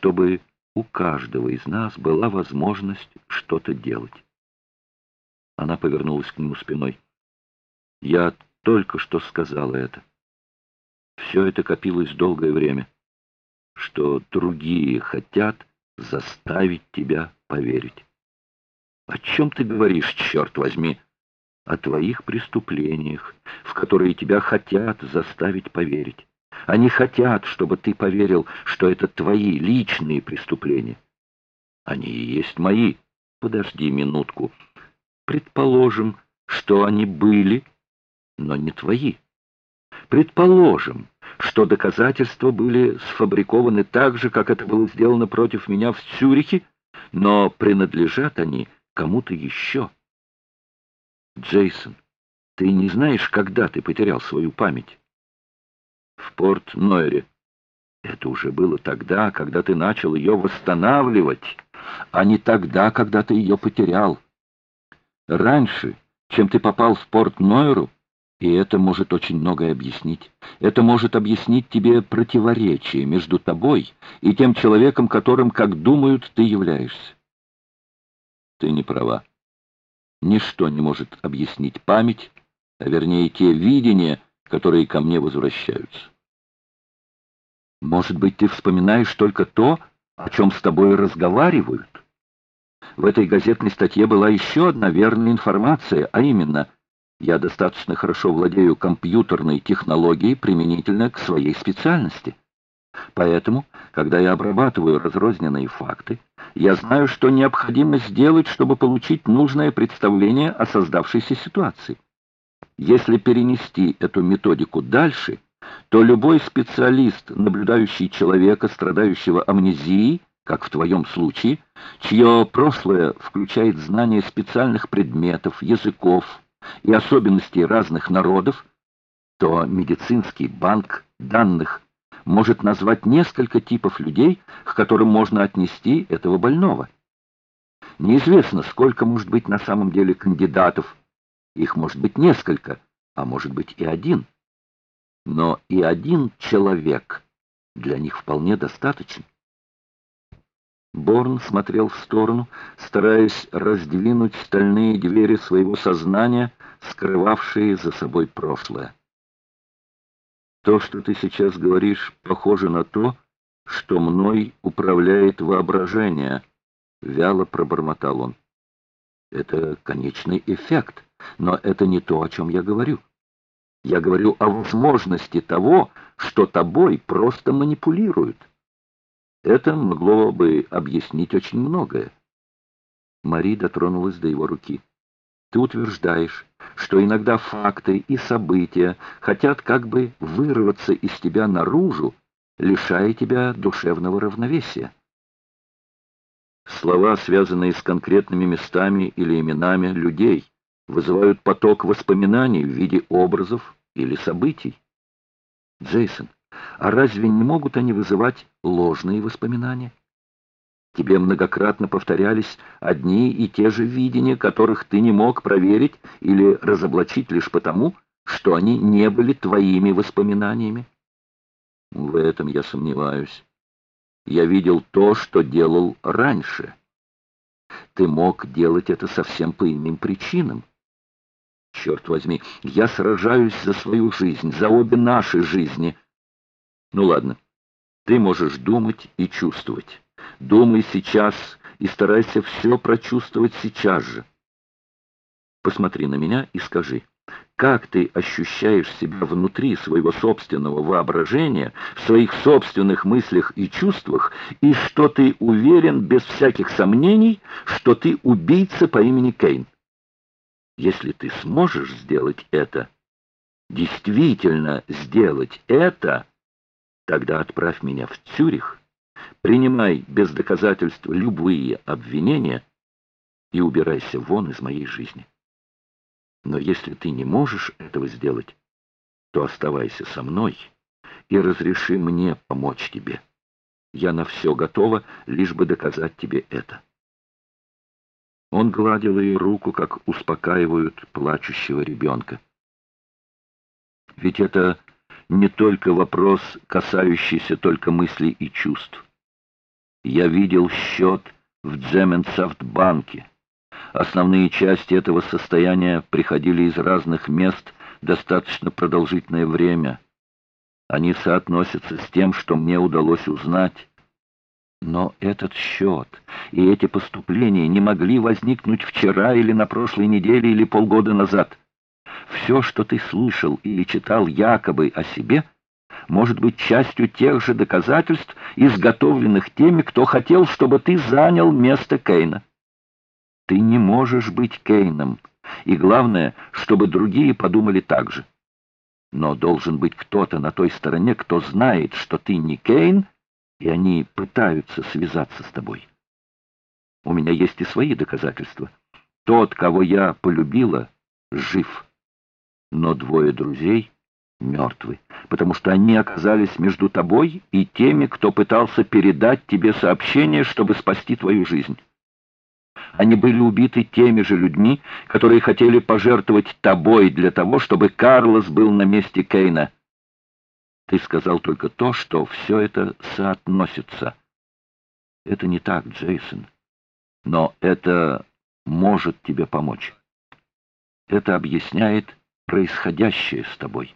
чтобы у каждого из нас была возможность что-то делать. Она повернулась к нему спиной. Я только что сказала это. Все это копилось долгое время, что другие хотят заставить тебя поверить. О чем ты говоришь, черт возьми? О твоих преступлениях, в которые тебя хотят заставить поверить. Они хотят, чтобы ты поверил, что это твои личные преступления. Они и есть мои. Подожди минутку. Предположим, что они были, но не твои. Предположим, что доказательства были сфабрикованы так же, как это было сделано против меня в Цюрихе, но принадлежат они кому-то еще. Джейсон, ты не знаешь, когда ты потерял свою память? В Порт-Нойре. Это уже было тогда, когда ты начал ее восстанавливать, а не тогда, когда ты ее потерял. Раньше, чем ты попал в Порт-Нойру, и это может очень многое объяснить. Это может объяснить тебе противоречие между тобой и тем человеком, которым, как думают, ты являешься. Ты не права. Ничто не может объяснить память, а вернее те видения, которые ко мне возвращаются. Может быть, ты вспоминаешь только то, о чем с тобой разговаривают? В этой газетной статье была еще одна верная информация, а именно – я достаточно хорошо владею компьютерной технологией применительно к своей специальности. Поэтому, когда я обрабатываю разрозненные факты, я знаю, что необходимо сделать, чтобы получить нужное представление о создавшейся ситуации. Если перенести эту методику дальше, то любой специалист, наблюдающий человека, страдающего амнезией, как в твоем случае, чье прошлое включает знание специальных предметов, языков, и особенностей разных народов, то медицинский банк данных может назвать несколько типов людей, к которым можно отнести этого больного. Неизвестно, сколько может быть на самом деле кандидатов. Их может быть несколько, а может быть и один. Но и один человек для них вполне достаточен. Борн смотрел в сторону, стараясь раздвинуть стальные двери своего сознания, скрывавшие за собой прошлое. То, что ты сейчас говоришь, похоже на то, что мной управляет воображение, вяло пробормотал он. Это конечный эффект, но это не то, о чем я говорю. Я говорю о возможности того, что тобой просто манипулируют. Это могло бы объяснить очень многое. Мари дотронулась до его руки. Ты утверждаешь, что иногда факты и события хотят как бы вырваться из тебя наружу, лишая тебя душевного равновесия. Слова, связанные с конкретными местами или именами людей, вызывают поток воспоминаний в виде образов или событий. Джейсон, а разве не могут они вызывать ложные воспоминания? Тебе многократно повторялись одни и те же видения, которых ты не мог проверить или разоблачить лишь потому, что они не были твоими воспоминаниями. В этом я сомневаюсь. Я видел то, что делал раньше. Ты мог делать это совсем по иным причинам. Черт возьми, я сражаюсь за свою жизнь, за обе наши жизни — ну ладно, ты можешь думать и чувствовать. Думай сейчас и старайся все прочувствовать сейчас же. Посмотри на меня и скажи, как ты ощущаешь себя внутри своего собственного воображения, в своих собственных мыслях и чувствах, и что ты уверен без всяких сомнений, что ты убийца по имени Кейн. Если ты сможешь сделать это, действительно сделать это, Тогда отправь меня в Цюрих, принимай без доказательств любые обвинения и убирайся вон из моей жизни. Но если ты не можешь этого сделать, то оставайся со мной и разреши мне помочь тебе. Я на все готова, лишь бы доказать тебе это. Он гладил ее руку, как успокаивают плачущего ребенка. Ведь это не только вопрос, касающийся только мыслей и чувств. Я видел счет в Джеменсафт-банке. Основные части этого состояния приходили из разных мест достаточно продолжительное время. Они соотносятся с тем, что мне удалось узнать. Но этот счет и эти поступления не могли возникнуть вчера или на прошлой неделе или полгода назад. Все, что ты слышал или читал якобы о себе, может быть частью тех же доказательств, изготовленных теми, кто хотел, чтобы ты занял место Кейна. Ты не можешь быть Кейном, и главное, чтобы другие подумали так же. Но должен быть кто-то на той стороне, кто знает, что ты не Кейн, и они пытаются связаться с тобой. У меня есть и свои доказательства. Тот, кого я полюбила, жив. Но двое друзей мертвы, потому что они оказались между тобой и теми, кто пытался передать тебе сообщение, чтобы спасти твою жизнь. Они были убиты теми же людьми, которые хотели пожертвовать тобой для того, чтобы Карлос был на месте Кейна. Ты сказал только то, что все это соотносится. Это не так, Джейсон. Но это может тебе помочь. Это объясняет происходящее с тобой.